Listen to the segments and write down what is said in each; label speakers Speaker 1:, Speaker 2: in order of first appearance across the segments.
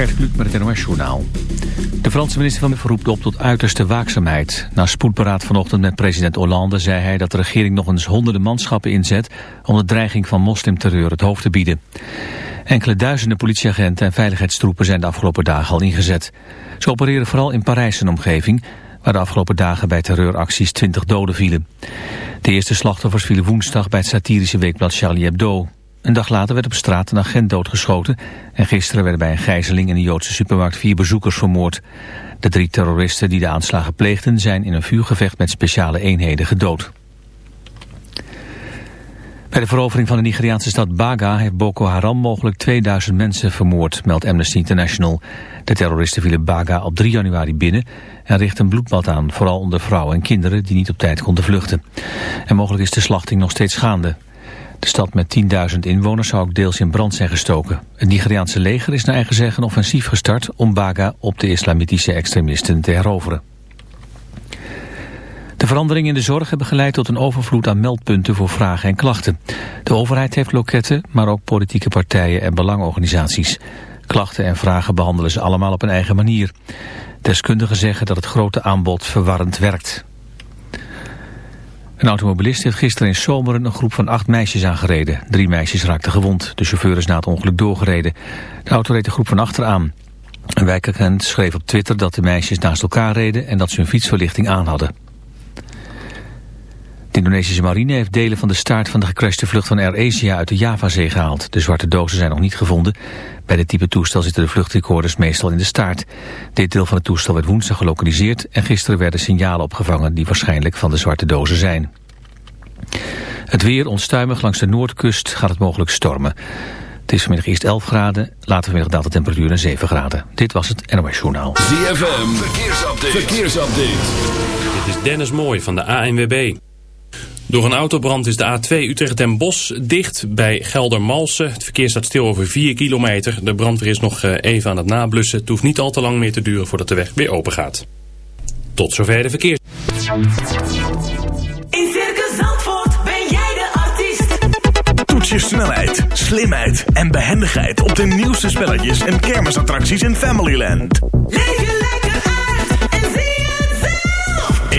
Speaker 1: Met het NOS Journaal. De Franse minister van roept op tot uiterste waakzaamheid. Na spoedberaad vanochtend met president Hollande zei hij dat de regering nog eens honderden manschappen inzet om de dreiging van moslimterreur het hoofd te bieden. Enkele duizenden politieagenten en veiligheidstroepen zijn de afgelopen dagen al ingezet. Ze opereren vooral in Parijs en omgeving, waar de afgelopen dagen bij terreuracties 20 doden vielen. De eerste slachtoffers vielen woensdag bij het satirische weekblad Charlie Hebdo. Een dag later werd op straat een agent doodgeschoten en gisteren werden bij een gijzeling in een Joodse supermarkt vier bezoekers vermoord. De drie terroristen die de aanslagen pleegden zijn in een vuurgevecht met speciale eenheden gedood. Bij de verovering van de Nigeriaanse stad Baga heeft Boko Haram mogelijk 2000 mensen vermoord, meldt Amnesty International. De terroristen vielen Baga op 3 januari binnen en richtten een bloedbad aan, vooral onder vrouwen en kinderen die niet op tijd konden vluchten. En mogelijk is de slachting nog steeds gaande. De stad met 10.000 inwoners zou ook deels in brand zijn gestoken. Het Nigeriaanse leger is naar eigen zeggen offensief gestart om Baga op de islamitische extremisten te heroveren. De veranderingen in de zorg hebben geleid tot een overvloed aan meldpunten voor vragen en klachten. De overheid heeft loketten, maar ook politieke partijen en belangenorganisaties. Klachten en vragen behandelen ze allemaal op een eigen manier. Deskundigen zeggen dat het grote aanbod verwarrend werkt. Een automobilist heeft gisteren in Zomeren een groep van acht meisjes aangereden. Drie meisjes raakten gewond. De chauffeur is na het ongeluk doorgereden. De auto reed de groep van achter aan. Een wijkagent schreef op Twitter dat de meisjes naast elkaar reden... en dat ze hun fietsverlichting aan hadden. De Indonesische marine heeft delen van de staart van de gecrashte vlucht van Air Asia uit de Javazee gehaald. De zwarte dozen zijn nog niet gevonden. Bij dit type toestel zitten de vluchtrecorders meestal in de staart. Dit deel van het toestel werd woensdag gelokaliseerd en gisteren werden signalen opgevangen die waarschijnlijk van de zwarte dozen zijn. Het weer onstuimig langs de noordkust gaat het mogelijk stormen. Het is vanmiddag eerst 11 graden, later vanmiddag daalt de temperatuur naar 7 graden. Dit was het NOS Journaal.
Speaker 2: ZFM, verkeersupdate. verkeersupdate.
Speaker 3: Dit is Dennis Mooij van de ANWB. Door een autobrand is de A2 Utrecht en Bos dicht bij Geldermalsen. Het verkeer staat stil over 4 kilometer. De brandweer is nog eh, even aan het nablussen. Het hoeft niet al te lang meer te duren voordat de weg weer open gaat. Tot zover de verkeers.
Speaker 4: In Circus Zandvoort ben jij de artiest.
Speaker 5: Toets je snelheid, slimheid en behendigheid op de nieuwste spelletjes en kermisattracties in Familyland.
Speaker 4: Leef je lekker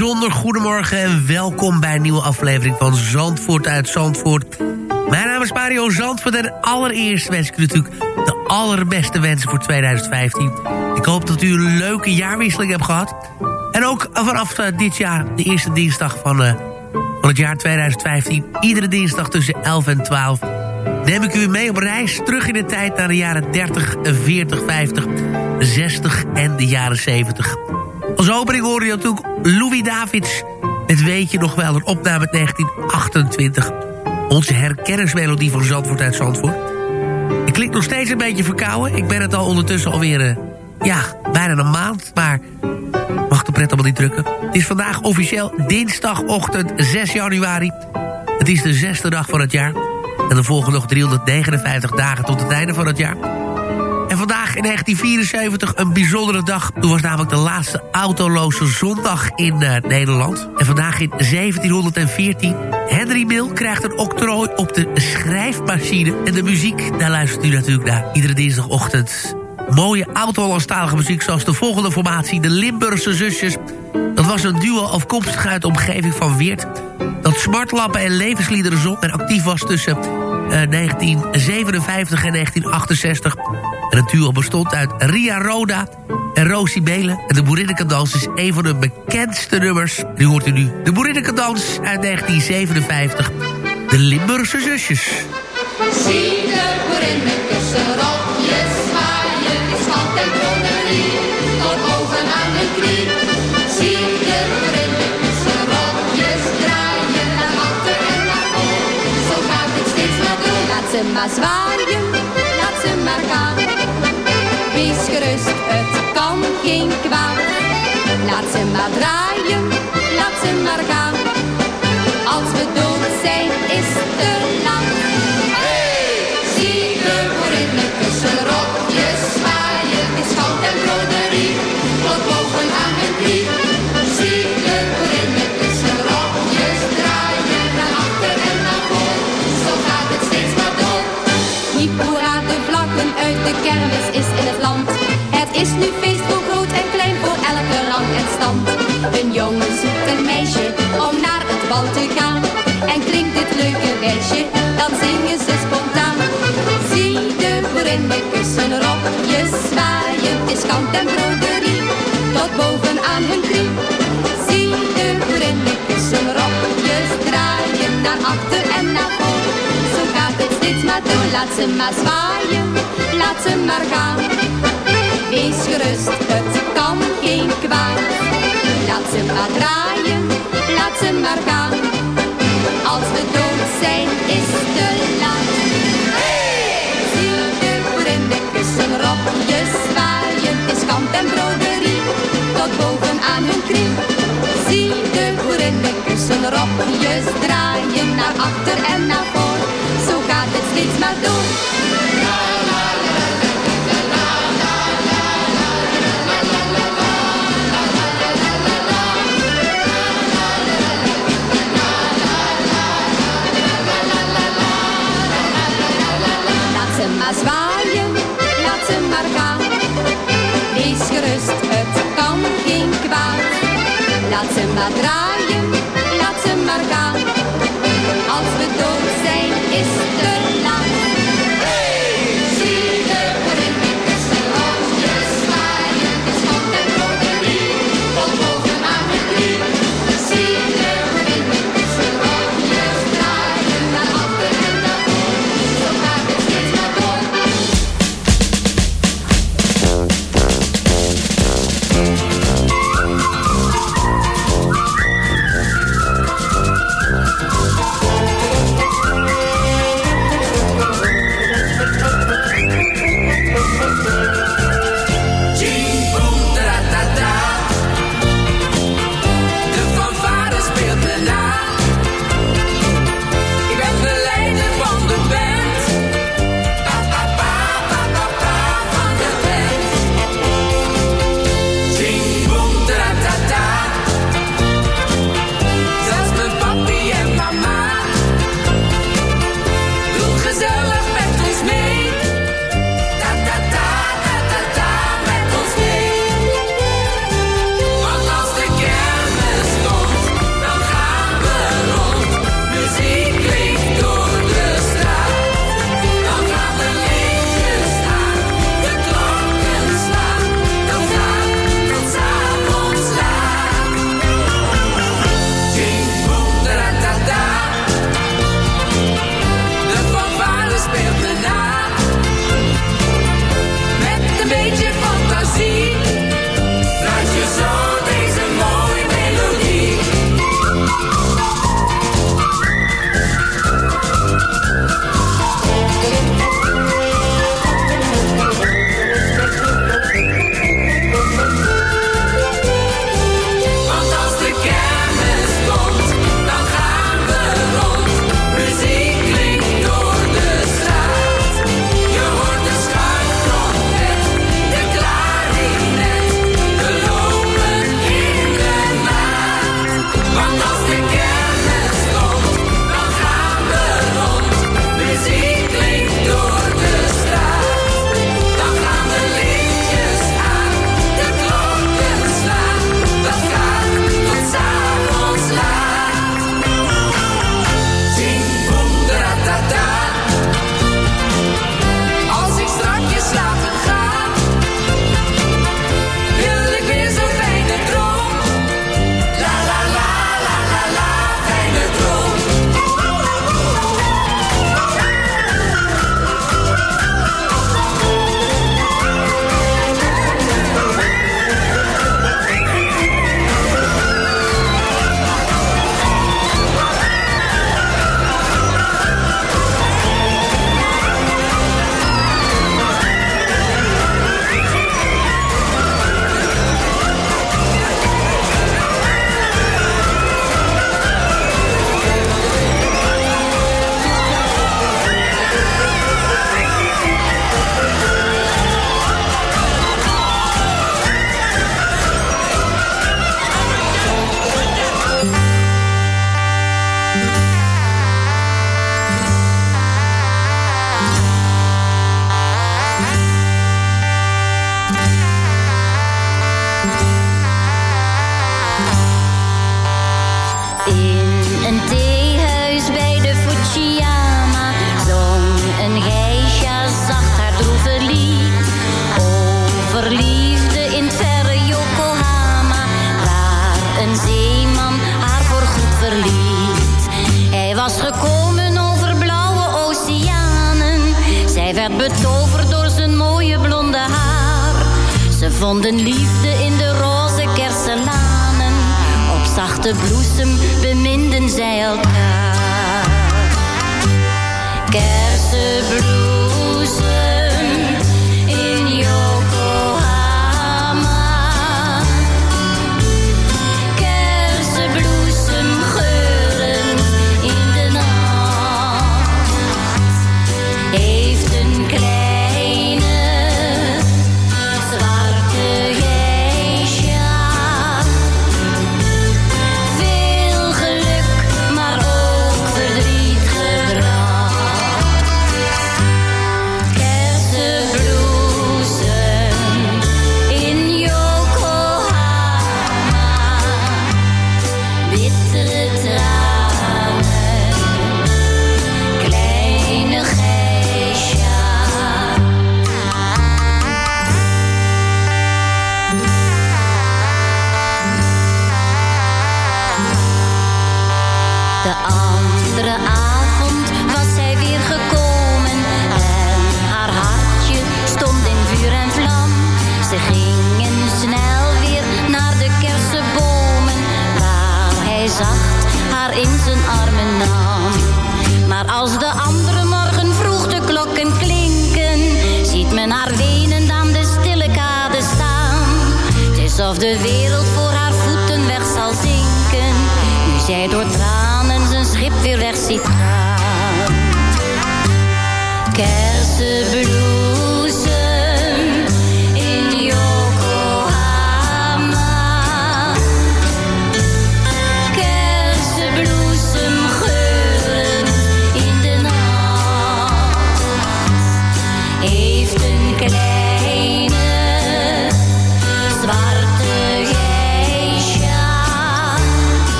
Speaker 6: Bijzonder goedemorgen en welkom bij een nieuwe aflevering van Zandvoort uit Zandvoort. Mijn naam is Mario Zandvoort en allereerst wens ik u natuurlijk de allerbeste wensen voor 2015. Ik hoop dat u een leuke jaarwisseling hebt gehad. En ook vanaf eh, dit jaar, de eerste dinsdag van, eh, van het jaar 2015... iedere dinsdag tussen 11 en 12 neem ik u mee op reis terug in de tijd naar de jaren 30, 40, 50, 60 en de jaren 70... Als opening hoorde je natuurlijk Louis Davids. Het weet je nog wel, een opname uit 1928. Onze herkenningsmelodie van Zandvoort uit Zandvoort. Ik klink nog steeds een beetje verkouden. Ik ben het al ondertussen alweer, eh, ja, bijna een maand. Maar mag de pret allemaal niet drukken. Het is vandaag officieel dinsdagochtend 6 januari. Het is de zesde dag van het jaar. En er volgen nog 359 dagen tot het einde van het jaar. In 1974 een bijzondere dag. Toen was namelijk de laatste autoloze zondag in uh, Nederland. En vandaag in 1714. Henry Mill krijgt een octrooi op de schrijfmachine. En de muziek, daar luistert u natuurlijk naar. Iedere dinsdagochtend mooie oud-Hollandstalige muziek... zoals de volgende formatie, de Limburgse Zusjes. Dat was een duo afkomstig uit de omgeving van Weert... dat smartlappen en levensliederen zong... en actief was tussen 1957 en 1968... En het duo bestond uit Ria Roda en Rosie Belen. En de Boerinnekendans is een van de bekendste nummers. Nu hoort u nu de Boerinnekendans uit 1957. De Limburgse zusjes.
Speaker 4: Zie de boerinnen tussen rokjes zwaaien, schat en tot aan de knie. Zie
Speaker 7: zwaaien, laat ze maar gaan. Wees gerust, het kan geen kwaad. Laat ze maar draaien, laat ze maar gaan. Als we door de kermis is in het land. Het is nu feest voor groot en klein, voor elke rang en stand. Een jongen zoekt een meisje om naar het bal te gaan. En klinkt dit leuke reisje, dan zingen ze spontaan. Zie de boerinnen kussen erop, je zwaaien is kant en broderie. Tot boven aan hun drie. Zie de boerinnen kussen erop, je draaien naar achter steeds maar toe. Laat ze maar zwaaien, laat ze maar gaan. Wees gerust, het kan geen kwaad. Laat ze maar draaien Laat ze maar draaien, laat ze maar gaan. Als we dood zijn, is het.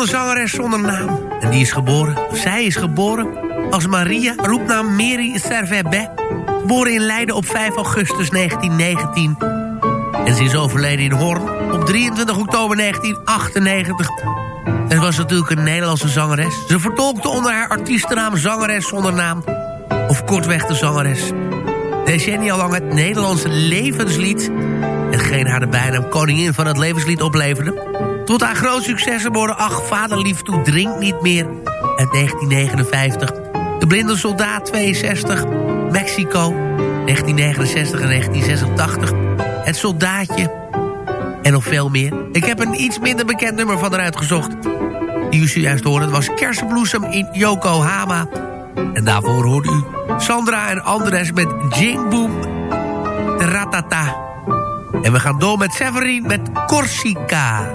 Speaker 7: De
Speaker 6: zangeres zonder naam. En die is geboren, of zij is geboren, als Maria, roepnaam Mary Servet Geboren in Leiden op 5 augustus 1919. En ze is overleden in Hoorn op 23 oktober 1998. En ze was natuurlijk een Nederlandse zangeres. Ze vertolkte onder haar artiestennaam zangeres zonder naam. Of kortweg de zangeres. Decennia lang het Nederlandse levenslied. Hetgeen haar de bijnaam koningin van het levenslied opleverde. Tot haar groot successen worden Ach, vaderlief toe, drink niet meer. Uit 1959. De blinde soldaat 62. Mexico. 1969 en 1986. Het soldaatje. En nog veel meer. Ik heb een iets minder bekend nummer van eruit gezocht. Die u zojuist hoorde. Het was Kersenbloesem in Yokohama. En daarvoor hoorde u Sandra en Andres met Jing Boom. Ratata. En we gaan door met Severin met Corsica.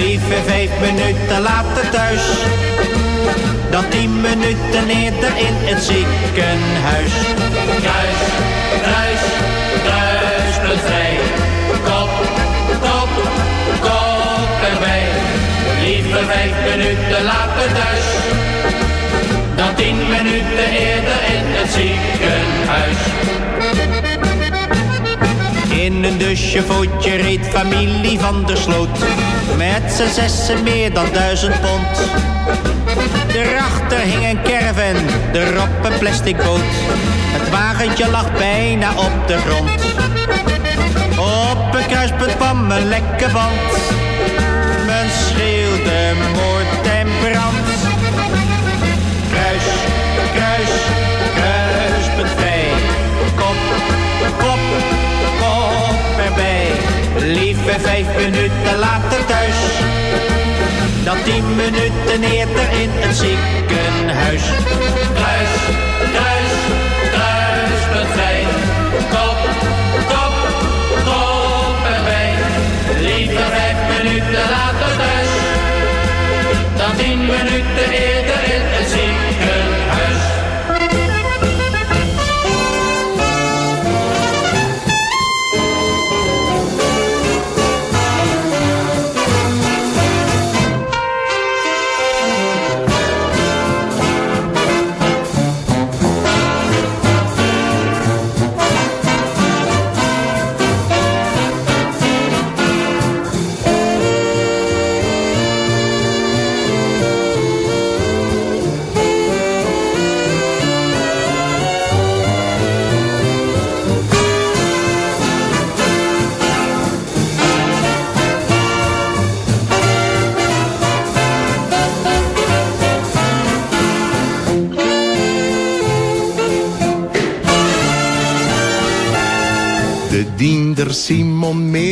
Speaker 8: Lieve vijf minuten later thuis. Dan tien minuten eerder in het ziekenhuis. Kruis, kruis, kruispunt vrij. Kop, kop, kop erbij. Liever vijf minuten later thuis. Dan tien minuten eerder in het ziekenhuis. In een dusjevootje reed familie van der Sloot. Met z'n zessen meer dan duizend pond. Daarachter hing een caravan, erop een plastic boot. Het wagentje lag bijna op de grond. Op een kruispunt kwam een lekke band. Men schreeuwde moord en brand. Kruis, kruis, kruispunt vrij. Kop, kop erbij. Lieve vijf minuten later thuis. Dan tien minuten eerder in het ziekenhuis. Kruis, kruis, kruispunt vrij. Kop, kop, kop erbij. Lieve vijf minuten later thuis. Dan tien minuten eerder in het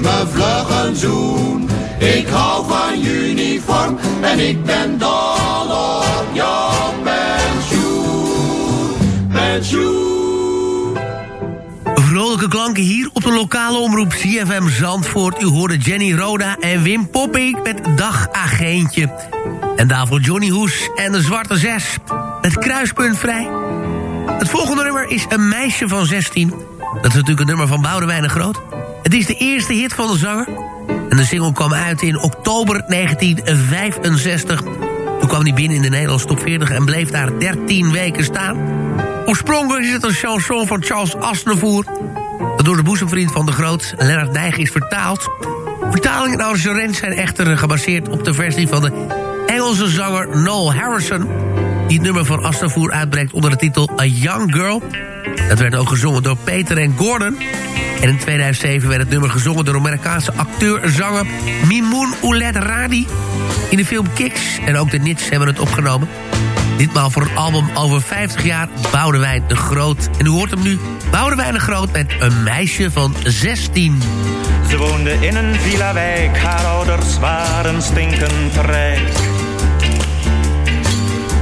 Speaker 4: Me vlug een zoen. Ik hou van uniform en ik ben dol op jouw pensioen. Pensioen.
Speaker 6: Vrolijke klanken hier op de lokale omroep CFM Zandvoort. U hoorde Jenny Roda en Wim Poppink met Dagagentje. En daarvoor Johnny Hoes en de Zwarte Zes. Het kruispunt vrij. Het volgende nummer is Een meisje van 16. Dat is natuurlijk een nummer van Boudewijn de Groot. Het is de eerste hit van de zanger. En de single kwam uit in oktober 1965. Toen kwam hij binnen in de Nederlandse top 40 en bleef daar 13 weken staan. Oorspronkelijk is het een chanson van Charles Aznavour... dat door de boezemvriend van de Groot, Lennart Nijg, is vertaald. Vertalingen en arrangementen zijn echter gebaseerd op de versie van de Engelse zanger Noel Harrison... die het nummer van Aznavour uitbrengt onder de titel A Young Girl. Dat werd ook gezongen door Peter en Gordon... En in 2007 werd het nummer gezongen door Amerikaanse acteur-zanger Mimoun Oulet Radi in de film Kicks. En ook de Nits hebben het opgenomen. Ditmaal voor een album over 50 jaar Boudewijn de Groot. En u hoort hem nu, Boudewijn de Groot met een meisje van 16.
Speaker 9: Ze woonde in een villa-wijk, haar ouders waren stinkend rijk.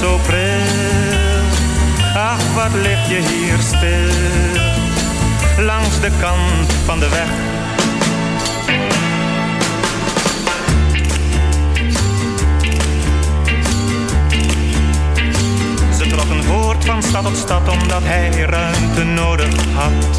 Speaker 9: Zo pril. Ach, wat lig je hier stil, langs de kant van de weg. Ze trokken voort van stad tot stad omdat hij ruimte nodig had.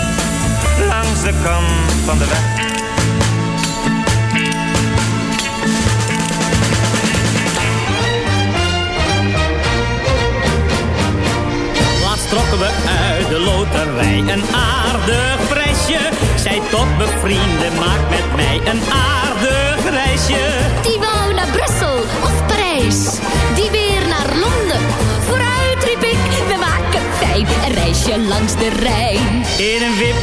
Speaker 9: de kant van de weg.
Speaker 10: Laatst trokken we uit de loterij een aardig prijsje. Zij tot bevrienden, maak met mij een aardig reisje.
Speaker 11: Die wou naar Brussel of Parijs, die weer naar Londen. We een reisje langs de Rijn.
Speaker 10: In een wip,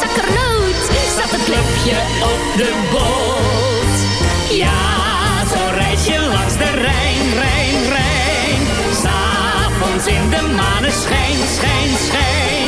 Speaker 11: Zakkernoot zat een klepje op de boot.
Speaker 10: ja, zo'n reisje langs de Rijn, Rijn, Rijn. S'avonds in de maneschijn, schijn, schijn.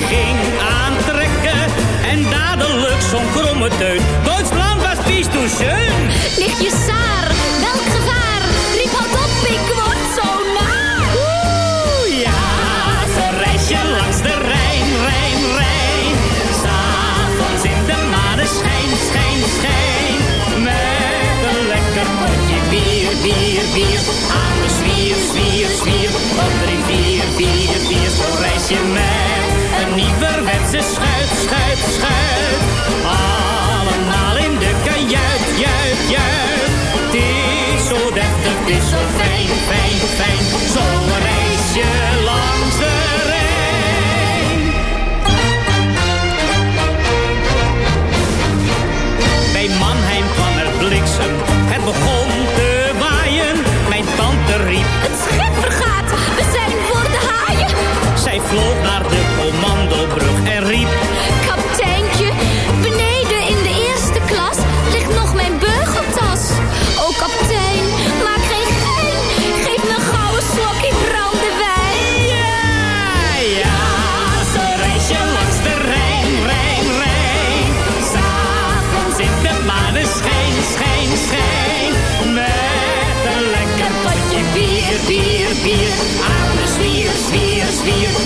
Speaker 10: Ging aantrekken. En dadelijk zo'n kromme teut. Duitsland was vies toen bier. Aan de zwier, zwier, zwier.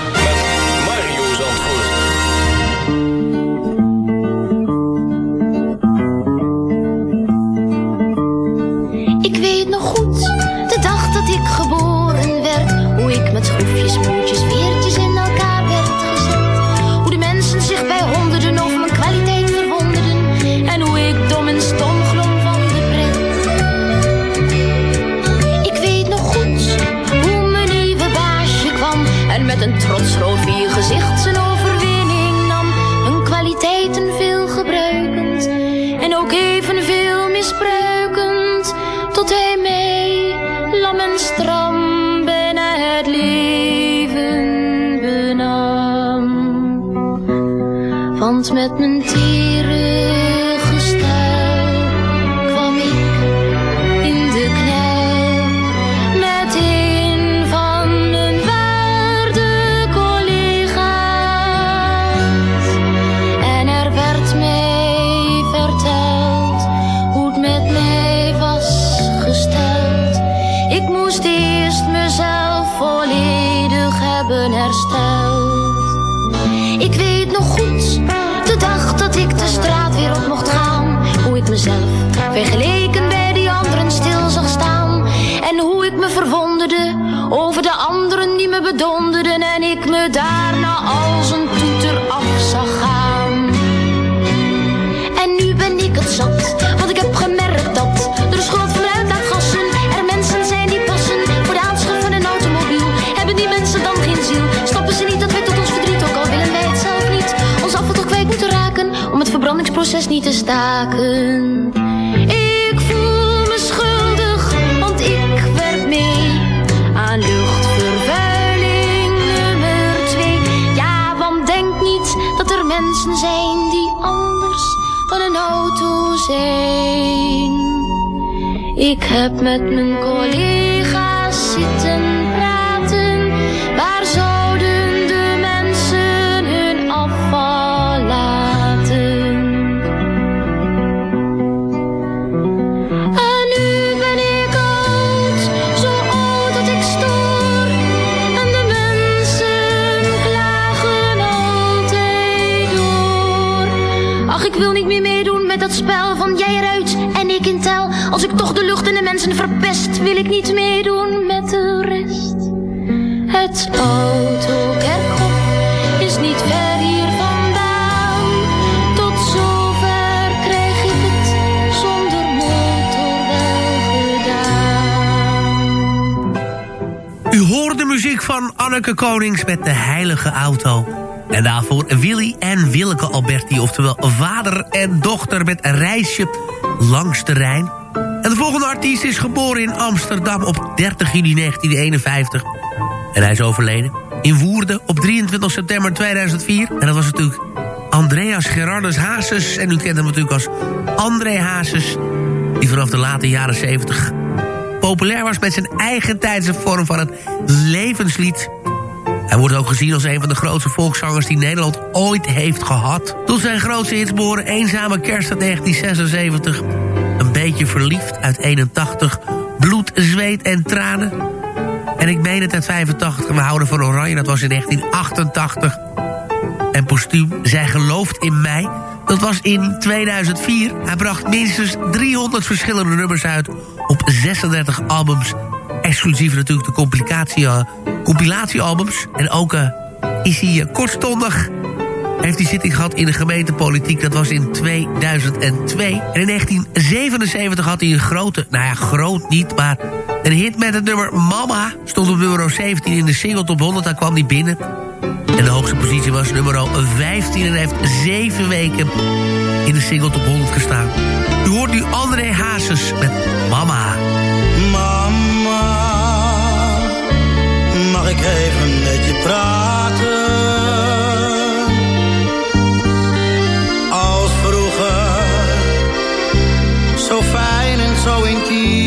Speaker 12: met
Speaker 13: schroefjes, moertjes, veertjes in elkaar werd gezet. Hoe de mensen zich bij honderden over mijn kwaliteit verwonderden. En hoe ik dom en stom glom van de pret. Ik weet nog goed, hoe mijn nieuwe baasje kwam. En met een trots rood gezicht met mijn tere verbrandingsproces niet te staken? Ik voel me schuldig, want ik werk mee aan luchtvervuiling nummer twee. Ja, want denk niet dat er mensen zijn die anders dan een auto zijn. Ik heb met mijn collega's
Speaker 11: verpest, wil ik niet meedoen met de rest. Het autokerkhof is niet ver hier vandaan. Tot zover krijg ik het zonder motor wel gedaan.
Speaker 6: U hoort de muziek van Anneke Konings met de heilige auto. En daarvoor Willy en Willeke Alberti, oftewel vader en dochter met een reisje langs de Rijn. En de volgende artiest is geboren in Amsterdam op 30 juni 1951. En hij is overleden in Woerden op 23 september 2004. En dat was natuurlijk Andreas Gerardus Hazes. En u kent hem natuurlijk als André Hazes. Die vanaf de late jaren 70 populair was met zijn eigen tijdse vorm van het levenslied. Hij wordt ook gezien als een van de grootste volkszangers die Nederland ooit heeft gehad. Tot zijn grootste hits Eenzame Kerst uit 1976... Een beetje verliefd uit 81... Bloed, zweet en tranen. En ik meen het uit 85, we houden van Oranje, dat was in 1988. En postuum, Zij gelooft in mij, dat was in 2004. Hij bracht minstens 300 verschillende nummers uit op 36 albums. Exclusief natuurlijk de eh, compilatiealbums. En ook eh, is hij eh, kortstondig heeft hij zitting gehad in de gemeentepolitiek. Dat was in 2002. En in 1977 had hij een grote, nou ja, groot niet, maar een hit met het nummer Mama. Stond op nummer 17 in de single top 100, daar kwam hij binnen. En de hoogste positie was nummer 15 en heeft zeven weken in de single top 100 gestaan. U hoort nu André Hazes met Mama.
Speaker 14: Mama, mag ik even met je praten? Fijn en zo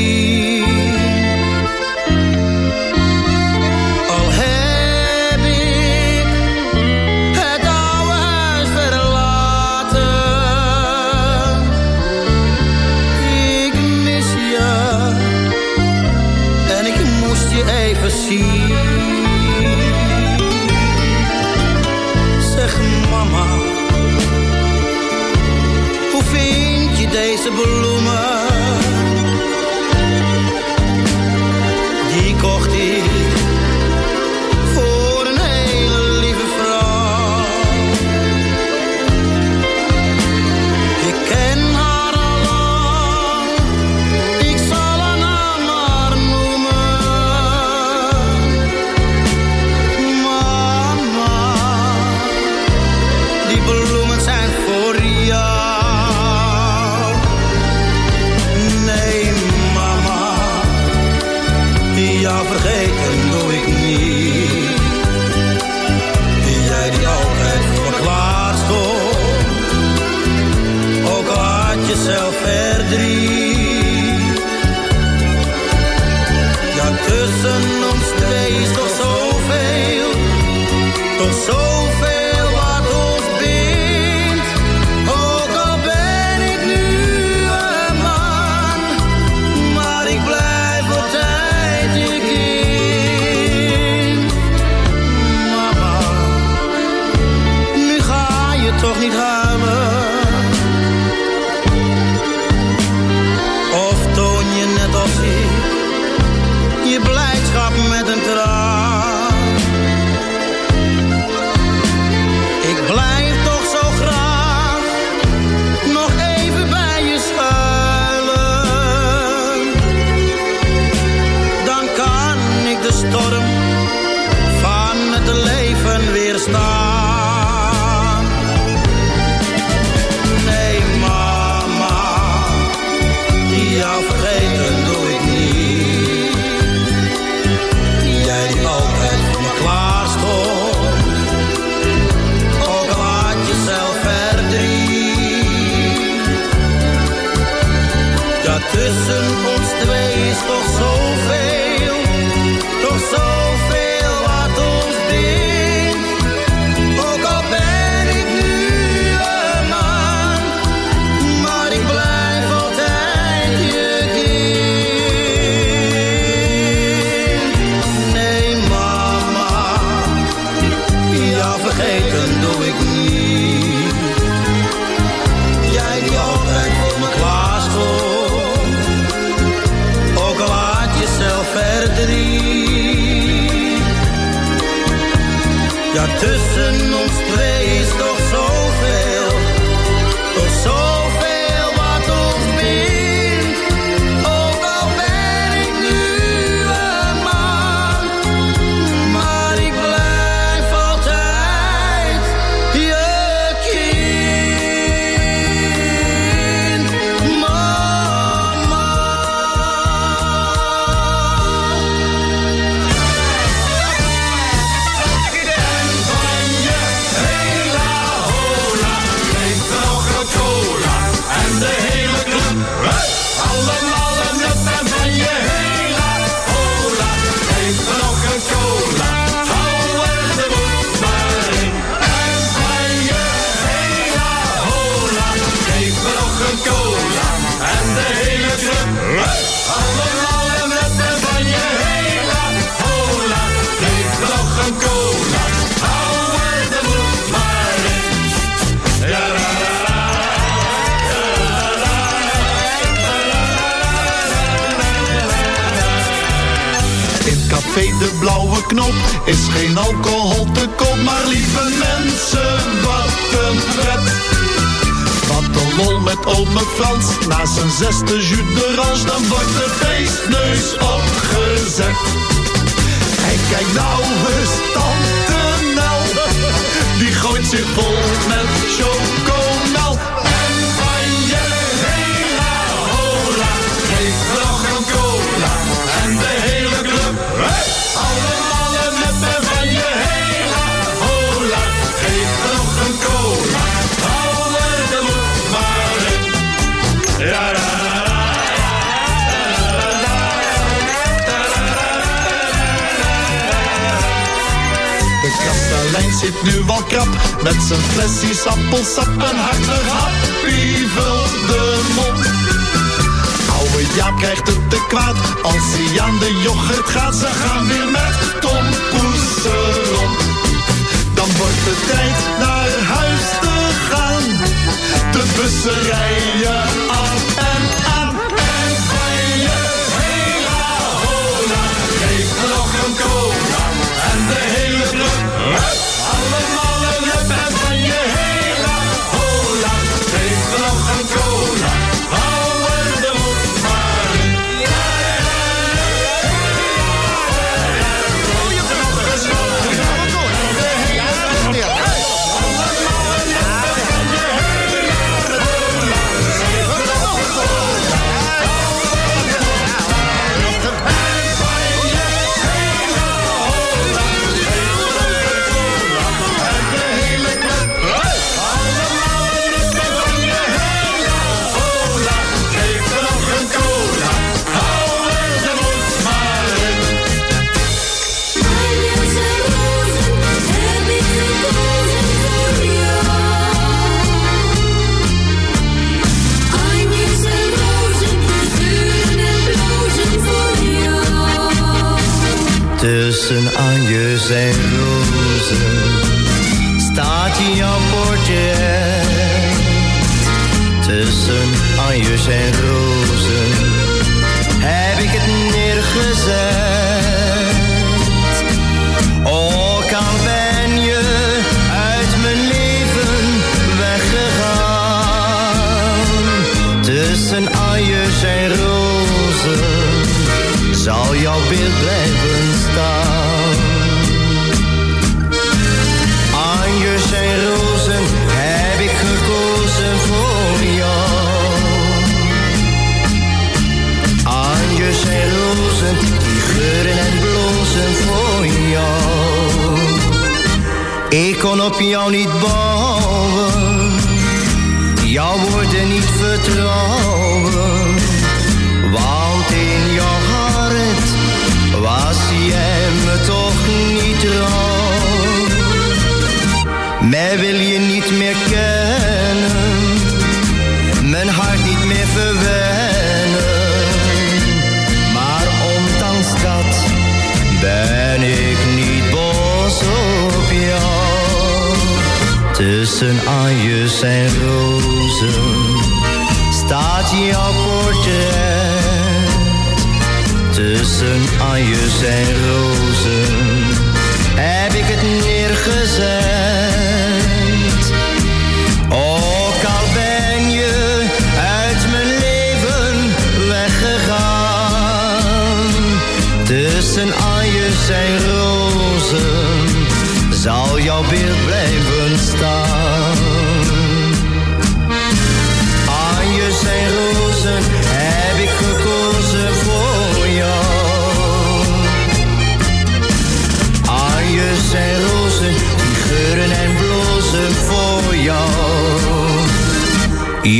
Speaker 14: Is
Speaker 15: geen alcohol te koop, maar lieve mensen, wat een pret. Wat een lol met ome Frans, na zijn zesde jus d'orange, dan wordt de feestneus opgezet. En kijk nou eens, tante Nel, die gooit zich vol met chocomel. Zit nu wel krap met zijn flesjes appelsap en hartig happy vult de mond. Oude Jaap krijgt het te kwaad als hij aan de yoghurt gaat. Ze gaan weer met Tom Poesen rond. Dan wordt het tijd naar huis te gaan. De bussen rijden
Speaker 16: Want in jouw hart was jij me toch niet trouw. Mij wil je niet meer kennen, mijn hart niet meer verwennen. Maar ondanks dat ben ik niet boos op jou. Tussen anjes en rozen staat jouw portret tussen anjes en rozen. Heb ik het neergezet?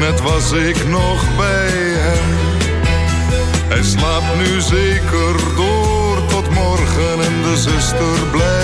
Speaker 13: net was ik nog bij hem. Hij slaapt nu zeker door tot morgen en de zuster blijft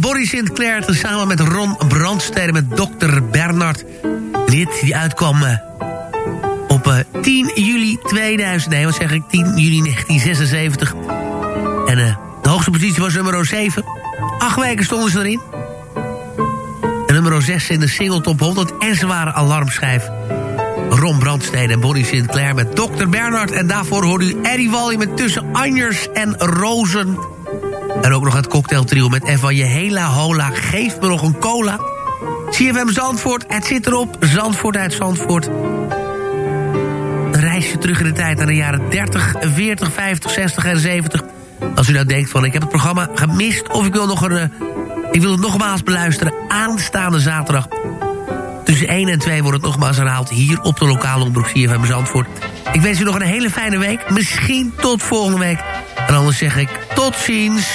Speaker 6: Bonnie Sinclair samen met Ron Brandstede met Dr. Bernard. Hit die uitkwam eh, op eh, 10 juli 2000. Nee, wat zeg ik? 10 juli 1976. En eh, de hoogste positie was nummer 7. Acht weken stonden ze erin. En nummer 6 in de single top 100. En ze waren alarmschijf. Ron Brandstede en Bonnie Sinclair met Dr. Bernard. En daarvoor hoorde u Eddie Wally met Tussen Anjers en Rozen. En ook nog het cocktailtrio met Eva Je Hela Hola. Geef me nog een cola. CFM Zandvoort, het zit erop. Zandvoort uit Zandvoort. Een reisje terug in de tijd naar de jaren 30, 40, 50, 60 en 70. Als u nou denkt van ik heb het programma gemist... of ik wil, nog een, eh, ik wil het nogmaals beluisteren aanstaande zaterdag... Tussen 1 en 2 wordt het nogmaals herhaald hier op de lokale omroep CFM Zandvoort. Ik wens u nog een hele fijne week. Misschien tot volgende week. En anders zeg ik tot ziens.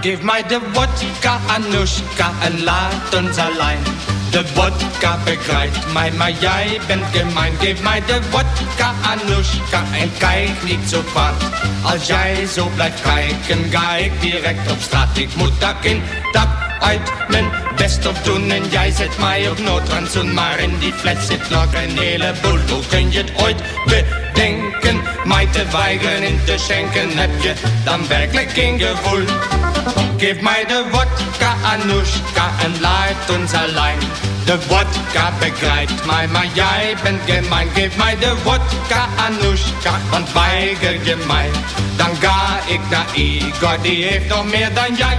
Speaker 17: Geef mij de vodka, Anushka, en laat ons alleen. De vodka begrijpt mij, maar jij bent gemein. Geef mij de vodka, Anushka, en kijk niet zo kwaad. Als jij zo blijft kijken, ga ik direct op straat. Ik moet dak in, dak uit, mijn best op doen. En jij zet mij op noodrandzoen, maar in die fles zit nog een heleboel. Hoe kun je het ooit bedenken? Mij te weigeren in te schenken, heb je dan werkelijk geen gevoel? Geef mij de vodka, Anushka, en laat ons alleen. De vodka begrijpt mij, maar jij bent gemein. Geef mij de vodka, Anushka, want weiger je mij. Dan ga ik naar Igor, die heeft nog meer dan jij.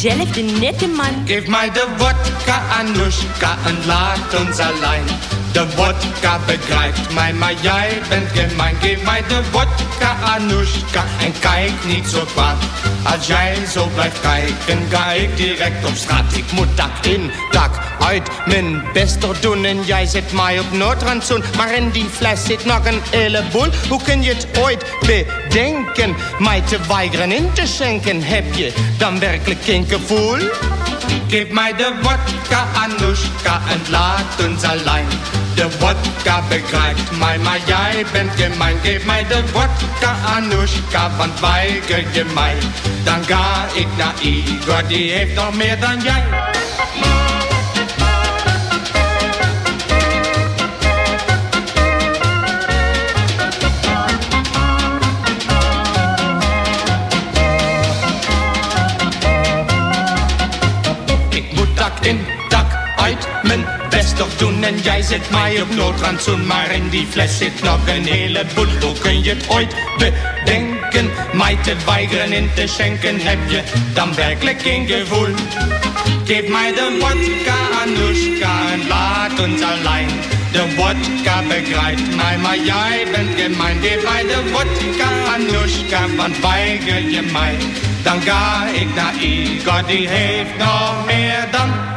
Speaker 18: diezelfde nette man.
Speaker 17: Geef mij de vodka, Anushka, en laat ons alleen. De vodka begrijpt mij, maar jij bent gemein. Geef mij de vodka, Anushka, en kijk niet zo kwaad. Als jij zo blijft kijken, ga ik direct op straat. Ik moet dak in, dak uit, mijn best doen. En jij zet mij op noodrandzoen, maar in die fles zit nog een heleboel. Hoe kun je het ooit bedenken, mij te weigeren in te schenken? Heb je dan werkelijk geen gevoel? Geef mij de vodka, Anushka, en laat ons alleen. De vodka begrijpt mij, maar jij bent gemein. Geef mij de vodka, Anushka, want weiger je mij. Dan ga ik naar Igor, die heeft nog meer dan jij. Doen. En jij zet mij op noodrandzoen, maar in die fles zit nog een heleboel. Hoe kun je het ooit bedenken, mij te weigeren in te schenken? Heb je dan werkelijk geen gevoel? Geef mij de vodka, Anushka, en laat ons alleen. De vodka begrijpt mij, maar jij bent gemein. Geef mij de vodka, Anushka, want weiger je mij. Dan ga ik naar Igor, die heeft nog meer dan...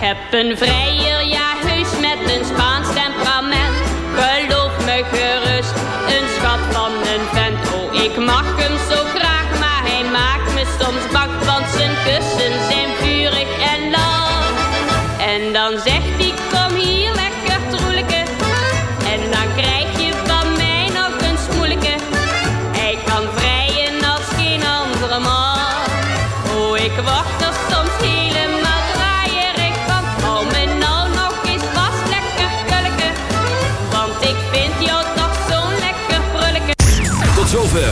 Speaker 18: Heb een vrijer, ja heus met een Spaans temperament. Geloof me gerust, een schat van een vent. Oh, ik mag hem zo graag, maar hij maakt me soms bang. Want zijn kussen zijn vurig en lauw. En dan zegt